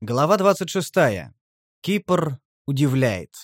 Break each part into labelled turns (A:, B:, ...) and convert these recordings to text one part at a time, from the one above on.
A: Глава 26. Кипр удивляет.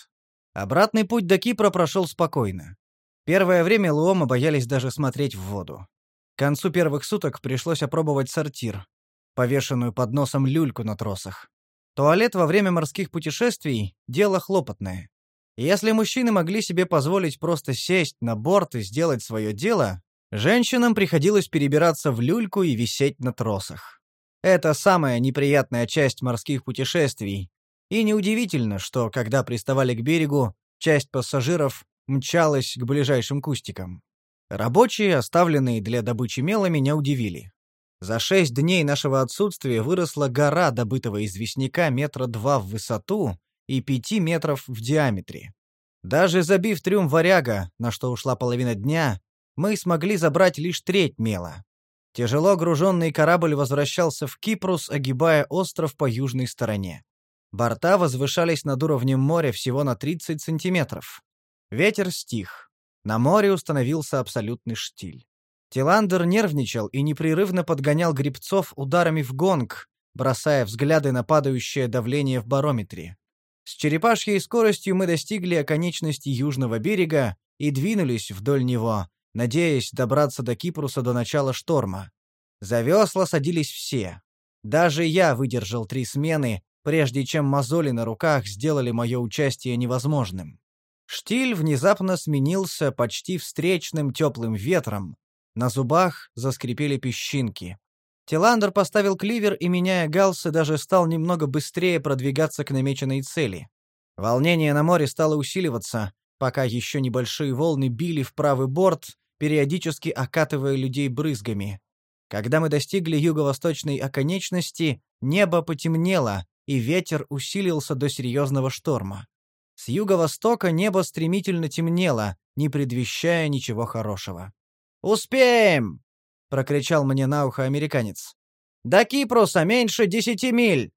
A: Обратный путь до Кипра прошел спокойно. Первое время Луома боялись даже смотреть в воду. К концу первых суток пришлось опробовать сортир, повешенную под носом люльку на тросах. Туалет во время морских путешествий – дело хлопотное. Если мужчины могли себе позволить просто сесть на борт и сделать свое дело, женщинам приходилось перебираться в люльку и висеть на тросах. Это самая неприятная часть морских путешествий. И неудивительно, что, когда приставали к берегу, часть пассажиров мчалась к ближайшим кустикам. Рабочие, оставленные для добычи мела, меня удивили. За шесть дней нашего отсутствия выросла гора добытого известняка метра два в высоту и пяти метров в диаметре. Даже забив трюм варяга, на что ушла половина дня, мы смогли забрать лишь треть мела. Тяжело груженный корабль возвращался в Кипрус, огибая остров по южной стороне. Борта возвышались над уровнем моря всего на 30 сантиметров. Ветер стих. На море установился абсолютный штиль. Тиландер нервничал и непрерывно подгонял грибцов ударами в гонг, бросая взгляды на падающее давление в барометре. С черепашьей скоростью мы достигли оконечности южного берега и двинулись вдоль него, надеясь добраться до Кипруса до начала шторма. За весла садились все. Даже я выдержал три смены, прежде чем мозоли на руках сделали мое участие невозможным. Штиль внезапно сменился почти встречным теплым ветром. На зубах заскрипели песчинки. Тиландер поставил кливер и, меняя галсы, даже стал немного быстрее продвигаться к намеченной цели. Волнение на море стало усиливаться, пока еще небольшие волны били в правый борт, периодически окатывая людей брызгами. Когда мы достигли юго-восточной оконечности, небо потемнело, и ветер усилился до серьезного шторма. С юго-востока небо стремительно темнело, не предвещая ничего хорошего. «Успеем!» — прокричал мне на ухо американец. «До Кипруса меньше десяти миль!»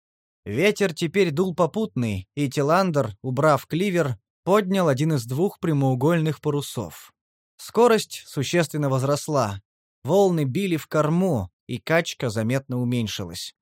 A: Ветер теперь дул попутный, и Тиландер, убрав кливер, поднял один из двух прямоугольных парусов. Скорость существенно возросла. Волны били в корму, и качка заметно уменьшилась.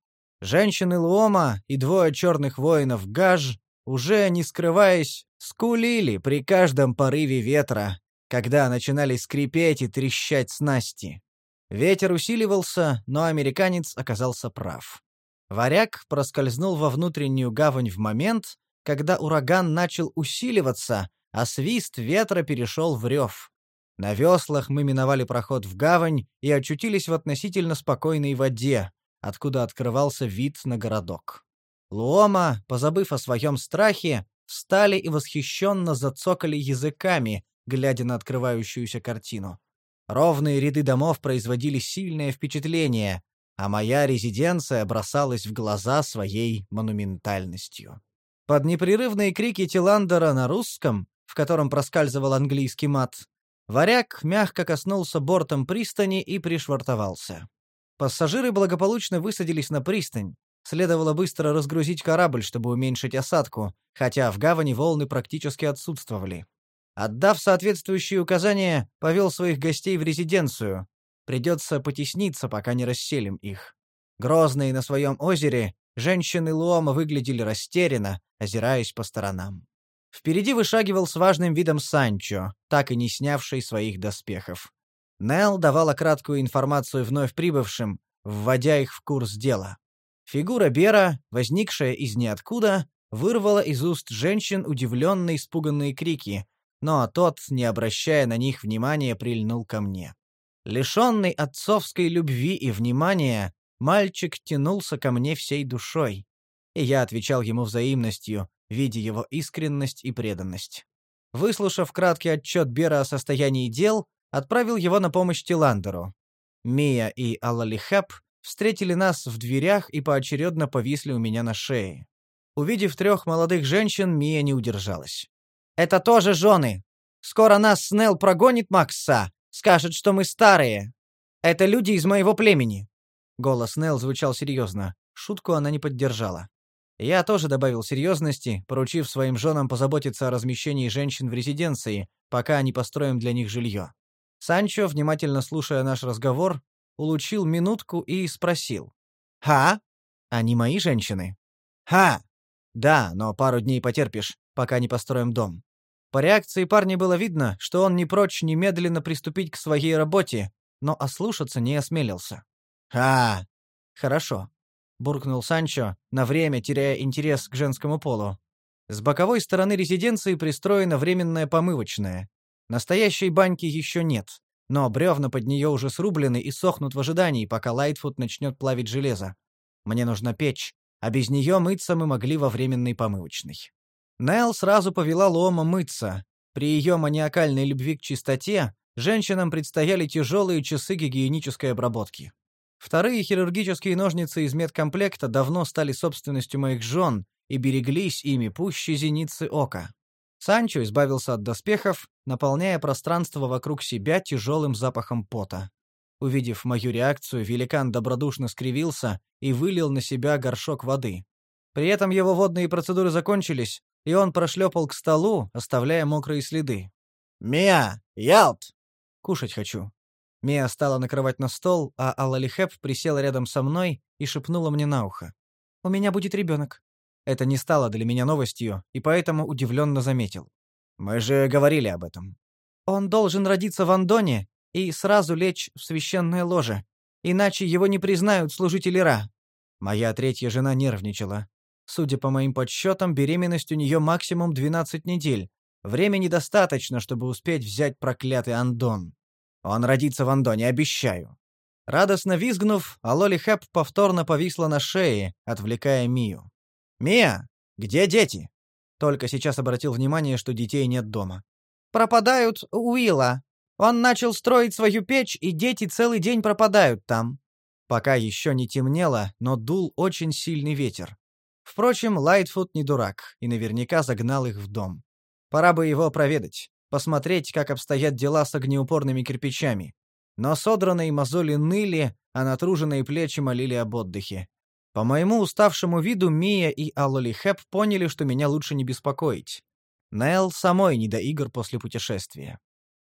A: Женщины Луома и двое черных воинов Гаж, уже не скрываясь, скулили при каждом порыве ветра, когда начинали скрипеть и трещать снасти. Ветер усиливался, но американец оказался прав. Варяг проскользнул во внутреннюю гавань в момент, когда ураган начал усиливаться, а свист ветра перешел в рев. На веслах мы миновали проход в гавань и очутились в относительно спокойной воде, откуда открывался вид на городок. Луома, позабыв о своем страхе, встали и восхищенно зацокали языками, глядя на открывающуюся картину. Ровные ряды домов производили сильное впечатление, а моя резиденция бросалась в глаза своей монументальностью. Под непрерывные крики Тиландера на русском, в котором проскальзывал английский мат, Варяг мягко коснулся бортом пристани и пришвартовался. Пассажиры благополучно высадились на пристань. Следовало быстро разгрузить корабль, чтобы уменьшить осадку, хотя в гавани волны практически отсутствовали. Отдав соответствующие указания, повел своих гостей в резиденцию. Придется потесниться, пока не расселим их. Грозные на своем озере, женщины Луома выглядели растерянно, озираясь по сторонам. Впереди вышагивал с важным видом Санчо, так и не снявший своих доспехов. Нел давала краткую информацию вновь прибывшим, вводя их в курс дела. Фигура Бера, возникшая из ниоткуда, вырвала из уст женщин удивленные испуганные крики, но тот, не обращая на них внимания, прильнул ко мне. Лишенный отцовской любви и внимания, мальчик тянулся ко мне всей душой. И я отвечал ему взаимностью, видя его искренность и преданность. Выслушав краткий отчет Бера о состоянии дел, отправил его на помощь Тиландеру. Мия и Аллалихап встретили нас в дверях и поочередно повисли у меня на шее. Увидев трех молодых женщин, Мия не удержалась. «Это тоже жены! Скоро нас Снелл прогонит Макса, скажет, что мы старые. Это люди из моего племени». Голос Нелл звучал серьезно. Шутку она не поддержала. Я тоже добавил серьезности, поручив своим женам позаботиться о размещении женщин в резиденции, пока не построим для них жилье. Санчо, внимательно слушая наш разговор, улучил минутку и спросил. «Ха? Они мои женщины?» «Ха! Да, но пару дней потерпишь, пока не построим дом». По реакции парня было видно, что он не прочь немедленно приступить к своей работе, но ослушаться не осмелился. «Ха! Хорошо», — буркнул Санчо, на время теряя интерес к женскому полу. С боковой стороны резиденции пристроена временная помывочная. Настоящей баньки еще нет, но бревна под нее уже срублены и сохнут в ожидании, пока Лайтфуд начнет плавить железо. Мне нужна печь, а без нее мыться мы могли во временной помывочной. Нел сразу повела Лома мыться. При ее маниакальной любви к чистоте женщинам предстояли тяжелые часы гигиенической обработки. Вторые хирургические ножницы из медкомплекта давно стали собственностью моих жен, и береглись ими пуще зеницы ока. Санчо избавился от доспехов, наполняя пространство вокруг себя тяжелым запахом пота. Увидев мою реакцию, великан добродушно скривился и вылил на себя горшок воды. При этом его водные процедуры закончились, и он прошлепал к столу, оставляя мокрые следы. «Мия! Ялт!» «Кушать хочу». Мия стала накрывать на стол, а Алалихеп присела рядом со мной и шепнула мне на ухо. «У меня будет ребенок». Это не стало для меня новостью, и поэтому удивленно заметил. «Мы же говорили об этом». «Он должен родиться в Андоне и сразу лечь в священное ложе, иначе его не признают служители Ра». Моя третья жена нервничала. Судя по моим подсчетам, беременность у нее максимум 12 недель. Времени достаточно, чтобы успеть взять проклятый Андон. Он родится в Андоне, обещаю. Радостно визгнув, Алоли Хэп повторно повисла на шее, отвлекая Мию. «Мия, где дети?» Только сейчас обратил внимание, что детей нет дома. «Пропадают Уилла. Он начал строить свою печь, и дети целый день пропадают там». Пока еще не темнело, но дул очень сильный ветер. Впрочем, Лайтфуд не дурак и наверняка загнал их в дом. Пора бы его проведать, посмотреть, как обстоят дела с огнеупорными кирпичами. Но содранные мозоли ныли, а натруженные плечи молили об отдыхе. По моему уставшему виду Мия и Алоли Хэп поняли, что меня лучше не беспокоить. Нел самой не до игр после путешествия.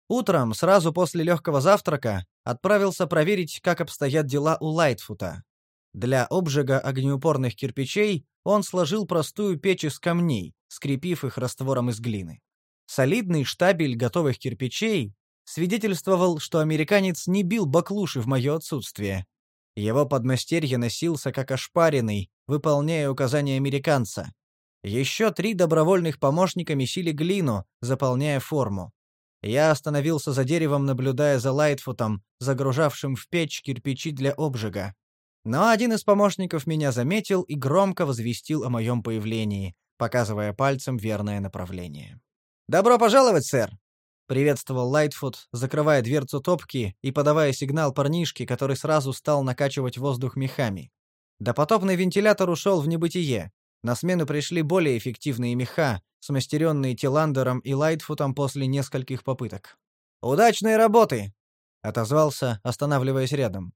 A: Утром, сразу после легкого завтрака, отправился проверить, как обстоят дела у Лайтфута. Для обжига огнеупорных кирпичей он сложил простую печь из камней, скрепив их раствором из глины. Солидный штабель готовых кирпичей свидетельствовал, что американец не бил баклуши в мое отсутствие, его подмастерье носился как ошпаренный, выполняя указания американца. Еще три добровольных помощника месили глину, заполняя форму. Я остановился за деревом, наблюдая за Лайтфутом, загружавшим в печь кирпичи для обжига. Но один из помощников меня заметил и громко возвестил о моем появлении, показывая пальцем верное направление. «Добро пожаловать, сэр!» — приветствовал Лайтфуд, закрывая дверцу топки и подавая сигнал парнишке, который сразу стал накачивать воздух мехами. Допотопный вентилятор ушел в небытие. На смену пришли более эффективные меха, смастеренные Тиландером и Лайтфутом после нескольких попыток. «Удачной работы!» — отозвался, останавливаясь рядом.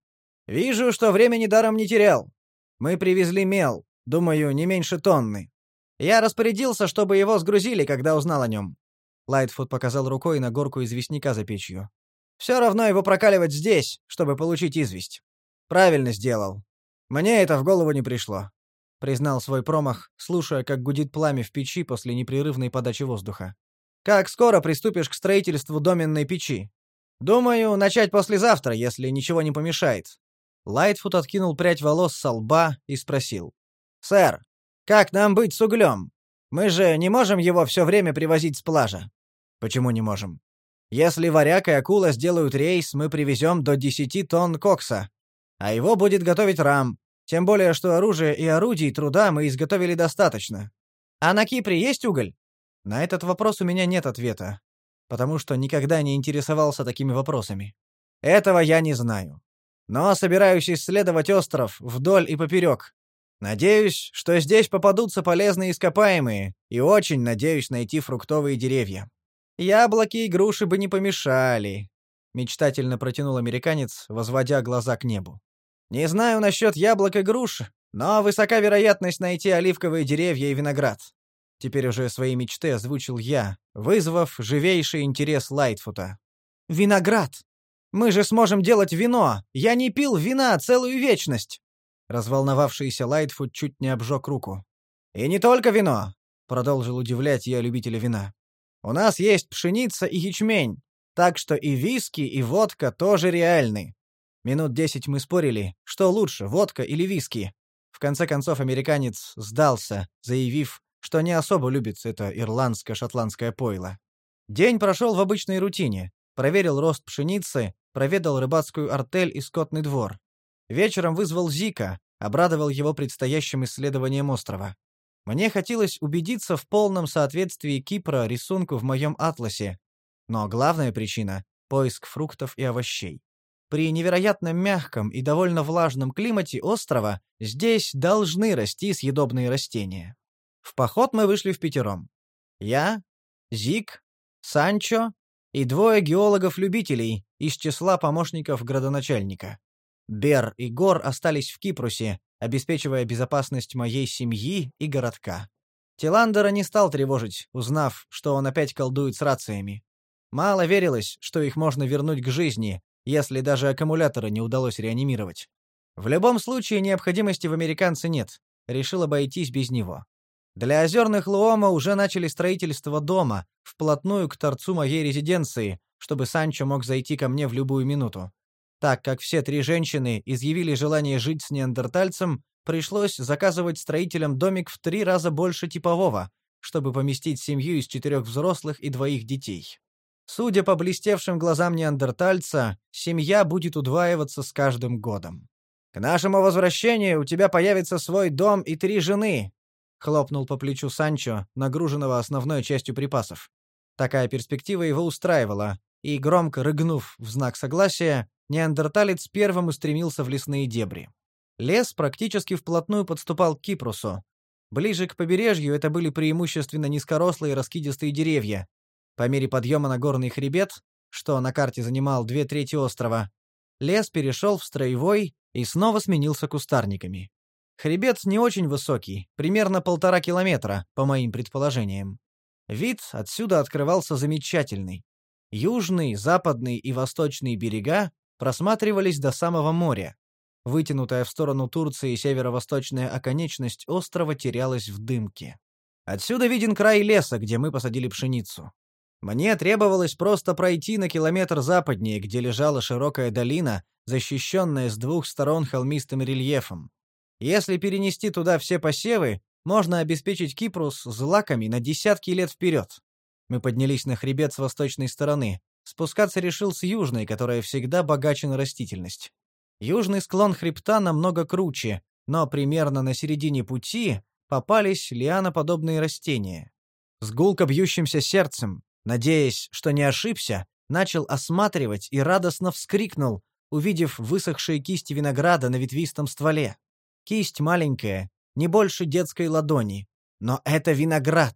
A: «Вижу, что времени даром не терял. Мы привезли мел, думаю, не меньше тонны. Я распорядился, чтобы его сгрузили, когда узнал о нем. Лайтфуд показал рукой на горку известняка за печью. «Все равно его прокаливать здесь, чтобы получить известь. Правильно сделал. Мне это в голову не пришло», — признал свой промах, слушая, как гудит пламя в печи после непрерывной подачи воздуха. «Как скоро приступишь к строительству доменной печи?» «Думаю, начать послезавтра, если ничего не помешает». Лайтфуд откинул прядь волос со лба и спросил. «Сэр, как нам быть с углем? Мы же не можем его все время привозить с плажа». Почему не можем? Если варяг и акула сделают рейс, мы привезем до 10 тонн кокса. А его будет готовить рам. Тем более, что оружия и орудий труда мы изготовили достаточно. А на Кипре есть уголь? На этот вопрос у меня нет ответа, потому что никогда не интересовался такими вопросами. Этого я не знаю. Но собираюсь исследовать остров вдоль и поперек. Надеюсь, что здесь попадутся полезные ископаемые, и очень надеюсь найти фруктовые деревья. Яблоки и груши бы не помешали, мечтательно протянул американец, возводя глаза к небу. Не знаю насчет яблок и груш, но высока вероятность найти оливковые деревья и виноград. Теперь уже свои мечты озвучил я, вызвав живейший интерес Лайтфута. Виноград. Мы же сможем делать вино. Я не пил вина целую вечность. Разволновавшийся Лайтфут чуть не обжег руку. «И не только вино», — продолжил удивлять я любителя вина. «У нас есть пшеница и ячмень, так что и виски, и водка тоже реальны. Минут десять мы спорили, что лучше, водка или виски. В конце концов американец сдался, заявив, что не особо любит это ирландско-шотландское пойло. День прошел в обычной рутине. Проверил рост пшеницы, проведал рыбацкую артель и скотный двор. Вечером вызвал Зика, обрадовал его предстоящим исследованием острова. Мне хотелось убедиться в полном соответствии Кипра рисунку в моем атласе. Но главная причина — поиск фруктов и овощей. При невероятно мягком и довольно влажном климате острова здесь должны расти съедобные растения. В поход мы вышли в пятером. Я, Зик, Санчо и двое геологов-любителей из числа помощников градоначальника. Бер и Гор остались в Кипрусе, обеспечивая безопасность моей семьи и городка. Тиландера не стал тревожить, узнав, что он опять колдует с рациями. Мало верилось, что их можно вернуть к жизни, если даже аккумуляторы не удалось реанимировать. В любом случае необходимости в американце нет. Решил обойтись без него. Для озерных Луома уже начали строительство дома, вплотную к торцу моей резиденции, чтобы Санчо мог зайти ко мне в любую минуту. Так как все три женщины изъявили желание жить с неандертальцем, пришлось заказывать строителям домик в три раза больше типового, чтобы поместить семью из четырех взрослых и двоих детей. Судя по блестевшим глазам неандертальца, семья будет удваиваться с каждым годом. «К нашему возвращению у тебя появится свой дом и три жены», — хлопнул по плечу Санчо, нагруженного основной частью припасов. Такая перспектива его устраивала, и, громко рыгнув в знак согласия, неандерталец первым устремился в лесные дебри. Лес практически вплотную подступал к Кипрусу. Ближе к побережью это были преимущественно низкорослые раскидистые деревья, по мере подъема на горный хребет, что на карте занимал две трети острова, лес перешел в строевой и снова сменился кустарниками. Хребет не очень высокий, примерно полтора километра, по моим предположениям. Вид отсюда открывался замечательный. Южный, западный и восточный берега просматривались до самого моря. Вытянутая в сторону Турции северо-восточная оконечность острова терялась в дымке. Отсюда виден край леса, где мы посадили пшеницу. Мне требовалось просто пройти на километр западнее, где лежала широкая долина, защищенная с двух сторон холмистым рельефом. Если перенести туда все посевы, можно обеспечить Кипрус злаками на десятки лет вперед. Мы поднялись на хребет с восточной стороны. Спускаться решил с южной, которая всегда богаче на растительность. Южный склон хребта намного круче, но примерно на середине пути попались лианоподобные растения. С гулко бьющимся сердцем, Надеясь, что не ошибся, начал осматривать и радостно вскрикнул, увидев высохшие кисти винограда на ветвистом стволе. Кисть маленькая, не больше детской ладони. Но это виноград.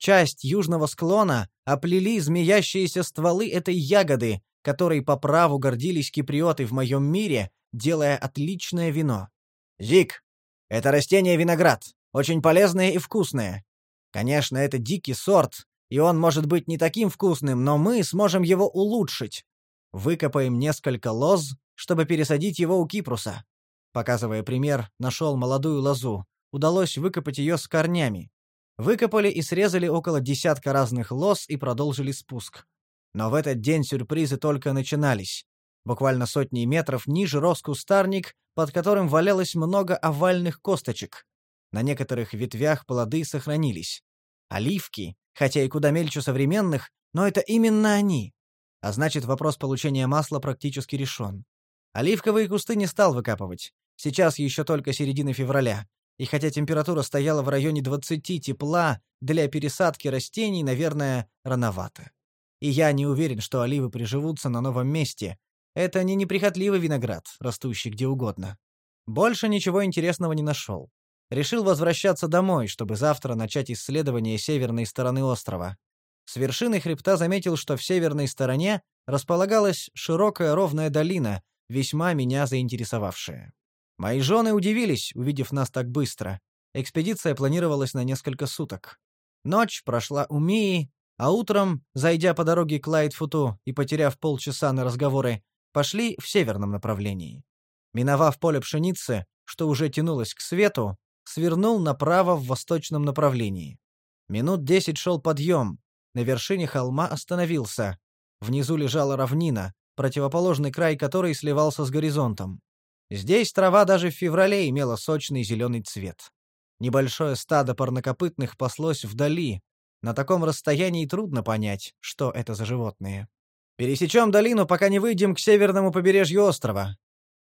A: Часть южного склона оплели змеящиеся стволы этой ягоды, которой по праву гордились киприоты в моем мире, делая отличное вино. «Зик, это растение виноград, очень полезное и вкусное. Конечно, это дикий сорт, и он может быть не таким вкусным, но мы сможем его улучшить. Выкопаем несколько лоз, чтобы пересадить его у Кипруса. Показывая пример, нашел молодую лозу. Удалось выкопать ее с корнями. Выкопали и срезали около десятка разных лоз и продолжили спуск. Но в этот день сюрпризы только начинались. Буквально сотни метров ниже рос кустарник, под которым валялось много овальных косточек. На некоторых ветвях плоды сохранились. Оливки, хотя и куда мельче современных, но это именно они. А значит, вопрос получения масла практически решен. Оливковые кусты не стал выкапывать. Сейчас еще только середина февраля. И хотя температура стояла в районе 20 тепла, для пересадки растений, наверное, рановато. И я не уверен, что оливы приживутся на новом месте. Это не неприхотливый виноград, растущий где угодно. Больше ничего интересного не нашел. Решил возвращаться домой, чтобы завтра начать исследование северной стороны острова. С вершины хребта заметил, что в северной стороне располагалась широкая ровная долина, весьма меня заинтересовавшая. Мои жены удивились, увидев нас так быстро. Экспедиция планировалась на несколько суток. Ночь прошла у Мии, а утром, зайдя по дороге к Лайтфуту и потеряв полчаса на разговоры, пошли в северном направлении. Миновав поле пшеницы, что уже тянулось к свету, свернул направо в восточном направлении. Минут десять шел подъем. На вершине холма остановился. Внизу лежала равнина, противоположный край которой сливался с горизонтом. Здесь трава даже в феврале имела сочный зеленый цвет. Небольшое стадо парнокопытных паслось вдали. На таком расстоянии трудно понять, что это за животные. «Пересечем долину, пока не выйдем к северному побережью острова»,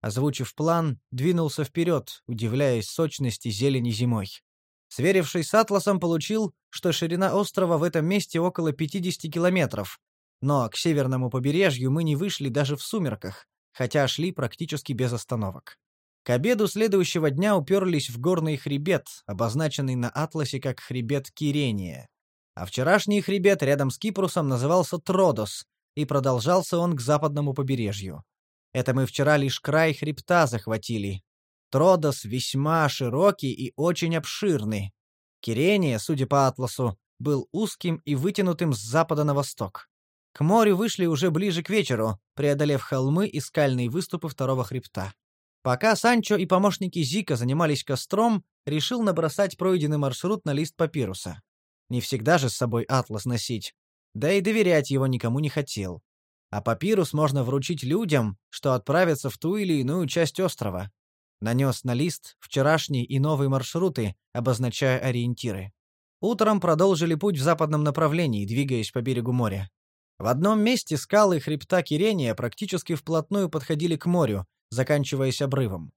A: озвучив план, двинулся вперед, удивляясь сочности зелени зимой. Сверившись с атласом, получил, что ширина острова в этом месте около 50 километров, но к северному побережью мы не вышли даже в сумерках, хотя шли практически без остановок. К обеду следующего дня уперлись в горный хребет, обозначенный на атласе как хребет Кирения. А вчерашний хребет рядом с Кипрусом назывался Тродос, и продолжался он к западному побережью. Это мы вчера лишь край хребта захватили. Тродос весьма широкий и очень обширный. Кирения, судя по атласу, был узким и вытянутым с запада на восток. К морю вышли уже ближе к вечеру, преодолев холмы и скальные выступы второго хребта. Пока Санчо и помощники Зика занимались костром, решил набросать пройденный маршрут на лист папируса. Не всегда же с собой атлас носить. Да и доверять его никому не хотел а папирус можно вручить людям, что отправятся в ту или иную часть острова. Нанес на лист вчерашний и новые маршруты, обозначая ориентиры. Утром продолжили путь в западном направлении, двигаясь по берегу моря. В одном месте скалы хребта Кирения практически вплотную подходили к морю, заканчиваясь обрывом.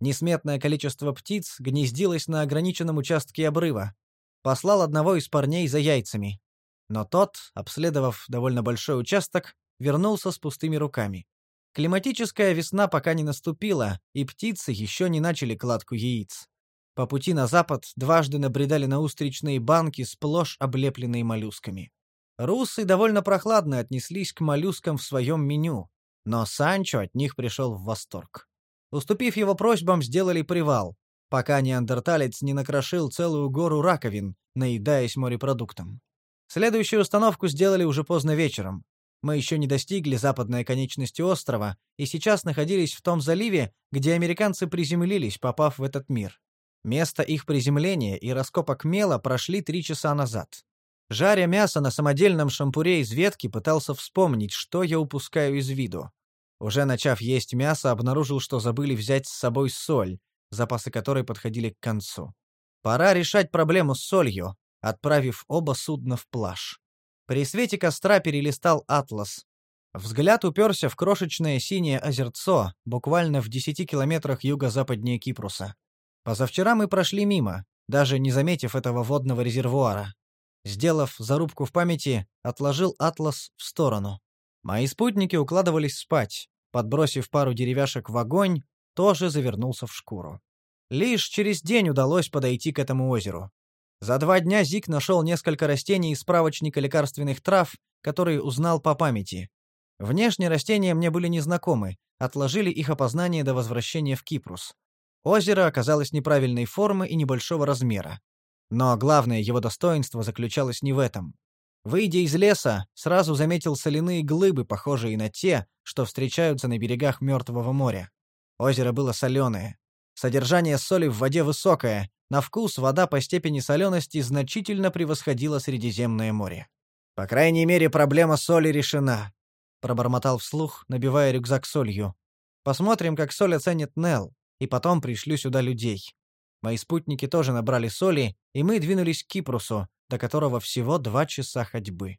A: Несметное количество птиц гнездилось на ограниченном участке обрыва. Послал одного из парней за яйцами. Но тот, обследовав довольно большой участок, вернулся с пустыми руками. Климатическая весна пока не наступила, и птицы еще не начали кладку яиц. По пути на запад дважды набредали на устричные банки, сплошь облепленные моллюсками. Русы довольно прохладно отнеслись к моллюскам в своем меню, но Санчо от них пришел в восторг. Уступив его просьбам, сделали привал, пока неандерталец не накрошил целую гору раковин, наедаясь морепродуктом. Следующую установку сделали уже поздно вечером. Мы еще не достигли западной конечности острова и сейчас находились в том заливе, где американцы приземлились, попав в этот мир. Место их приземления и раскопок мела прошли три часа назад. Жаря мясо на самодельном шампуре из ветки, пытался вспомнить, что я упускаю из виду. Уже начав есть мясо, обнаружил, что забыли взять с собой соль, запасы которой подходили к концу. Пора решать проблему с солью, отправив оба судна в плаж. При свете костра перелистал атлас. Взгляд уперся в крошечное синее озерцо, буквально в десяти километрах юго-западнее Кипруса. Позавчера мы прошли мимо, даже не заметив этого водного резервуара. Сделав зарубку в памяти, отложил атлас в сторону. Мои спутники укладывались спать. Подбросив пару деревяшек в огонь, тоже завернулся в шкуру. Лишь через день удалось подойти к этому озеру. За два дня Зик нашел несколько растений из справочника лекарственных трав, которые узнал по памяти. Внешне растения мне были незнакомы, отложили их опознание до возвращения в Кипрус. Озеро оказалось неправильной формы и небольшого размера. Но главное его достоинство заключалось не в этом. Выйдя из леса, сразу заметил соляные глыбы, похожие на те, что встречаются на берегах Мертвого моря. Озеро было соленое. Содержание соли в воде высокое, на вкус вода по степени солености значительно превосходила Средиземное море. «По крайней мере, проблема соли решена», — пробормотал вслух, набивая рюкзак солью. «Посмотрим, как соль оценит Нел, и потом пришлю сюда людей». Мои спутники тоже набрали соли, и мы двинулись к Кипрусу, до которого всего два часа ходьбы.